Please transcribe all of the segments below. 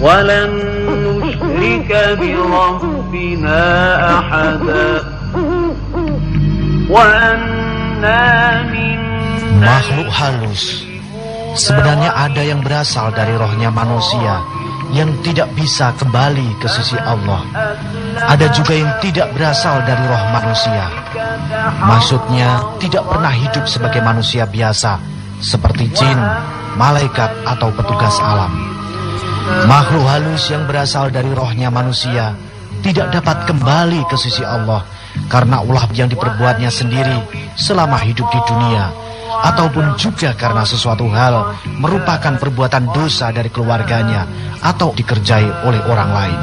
ولن نشرك بربنا أحدا وأنا منا Makhluk halus Sebenarnya ada yang berasal dari rohnya manusia yang tidak bisa kembali ke sisi Allah. Ada juga yang tidak berasal dari roh manusia. Maksudnya tidak pernah hidup sebagai manusia biasa seperti jin, malaikat atau petugas alam. Makhluk halus yang berasal dari rohnya manusia tidak dapat kembali ke sisi Allah karena ulah yang diperbuatnya sendiri selama hidup di dunia ataupun juga karena sesuatu hal merupakan perbuatan dosa dari keluarganya atau dikerjai oleh orang lain.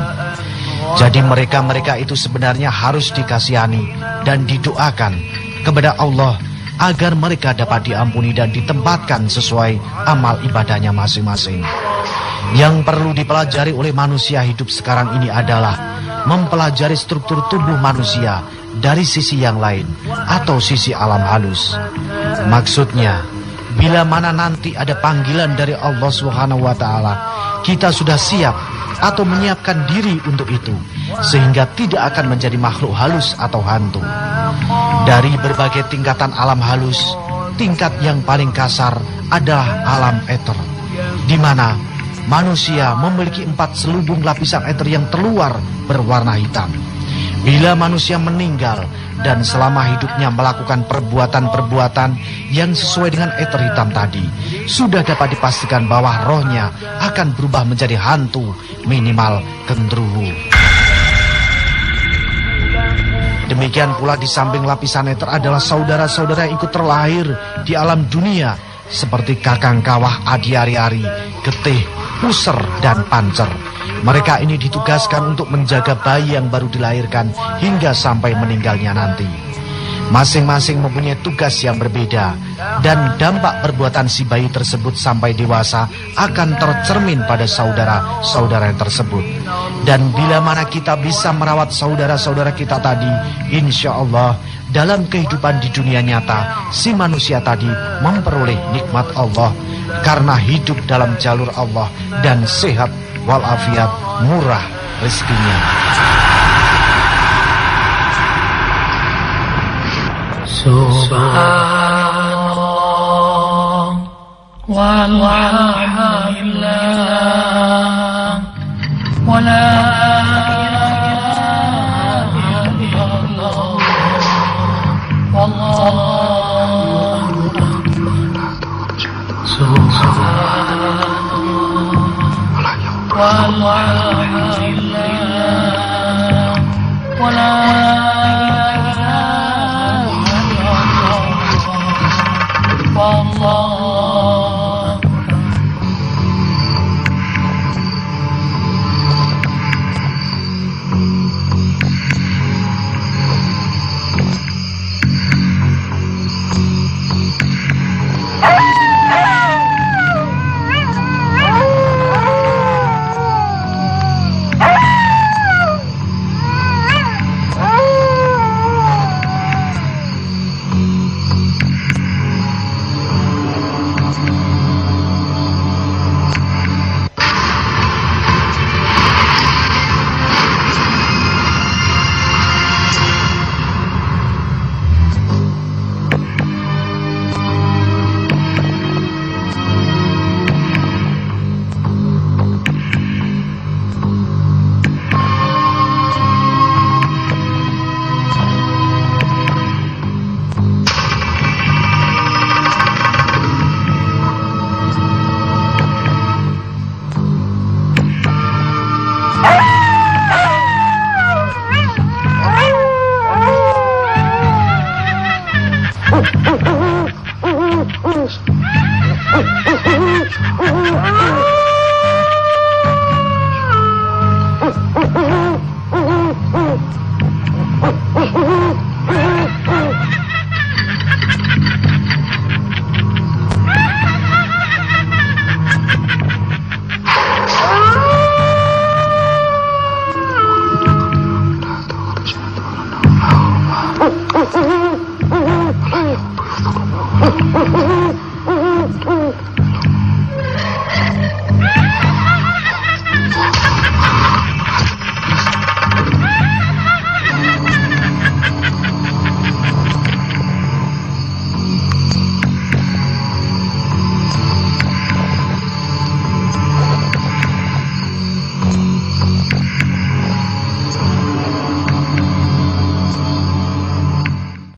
Jadi mereka-mereka itu sebenarnya harus dikasihani dan didoakan kepada Allah agar mereka dapat diampuni dan ditempatkan sesuai amal ibadahnya masing-masing. Yang perlu dipelajari oleh manusia hidup sekarang ini adalah mempelajari struktur tubuh manusia dari sisi yang lain atau sisi alam halus. Maksudnya, bila mana nanti ada panggilan dari Allah Subhanahu wa taala, kita sudah siap atau menyiapkan diri untuk itu sehingga tidak akan menjadi makhluk halus atau hantu. Dari berbagai tingkatan alam halus, tingkat yang paling kasar adalah alam eter, di mana manusia memiliki empat selubung lapisan eter yang terluar berwarna hitam. Bila manusia meninggal dan selama hidupnya melakukan perbuatan-perbuatan yang sesuai dengan eter hitam tadi, sudah dapat dipastikan bahwa rohnya akan berubah menjadi hantu minimal genderuwo. Demikian pula di samping lapisan eter adalah saudara-saudara yang ikut terlahir di alam dunia seperti kakang kawah adi ari-ari, getih, puser, dan pancer. Mereka ini ditugaskan untuk menjaga bayi yang baru dilahirkan hingga sampai meninggalnya nanti. Masing-masing mempunyai tugas yang berbeda dan dampak perbuatan si bayi tersebut sampai dewasa akan tercermin pada saudara-saudara yang tersebut. Dan bila mana kita bisa merawat saudara-saudara kita tadi, insya Allah dalam kehidupan di dunia nyata, si manusia tadi memperoleh nikmat Allah karena hidup dalam jalur Allah dan sehat walafiat murah rezekinya. Subhanallah walhamdulillah